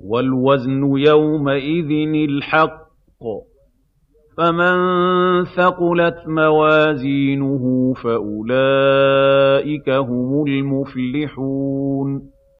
وَالْوَزْنُ يَوْمَئِذٍ الْحَقُّ ۚ. فَمَن ثَقُلَتْ مَوَازِينُهُ فَأُولَٰئِكَ هُمُ الْمُفْلِحُونَ.